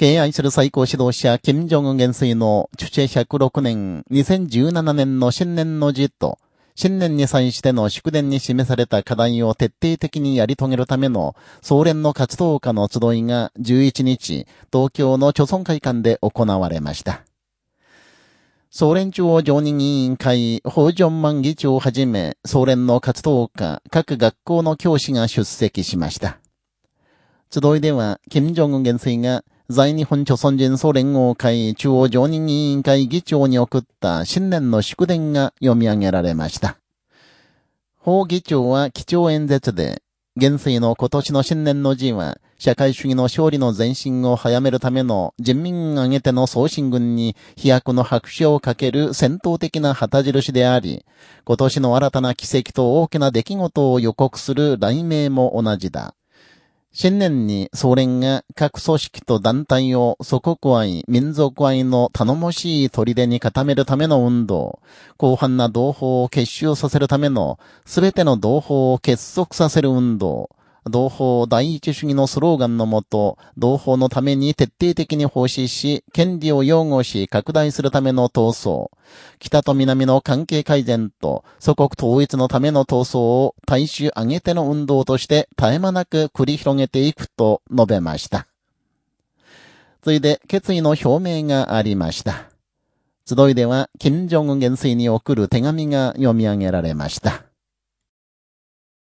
敬愛する最高指導者、金正恩元帥の、主治106年、2017年の新年の辞と、新年に際しての祝電に示された課題を徹底的にやり遂げるための、総連の活動家の集いが11日、東京の貯村会館で行われました。総連中央常任委員会、法上万議長をはじめ、総連の活動家、各学校の教師が出席しました。集いでは、金正恩元帥が、在日本朝鮮人総連合会中央常任委員会議長に送った新年の祝電が読み上げられました。法議長は基調演説で、元帥の今年の新年の字は、社会主義の勝利の前進を早めるための人民挙げての総進軍に飛躍の拍手をかける戦闘的な旗印であり、今年の新たな奇跡と大きな出来事を予告する雷鳴も同じだ。新年に総連が各組織と団体を祖国愛、民族愛の頼もしい砦に固めるための運動、広範な同胞を結集させるための、すべての同胞を結束させる運動、同胞第一主義のスローガンのもと、同胞のために徹底的に奉仕し、権利を擁護し拡大するための闘争、北と南の関係改善と祖国統一のための闘争を大衆挙げての運動として絶え間なく繰り広げていくと述べました。ついで決意の表明がありました。集いでは、金正恩元帥に送る手紙が読み上げられました。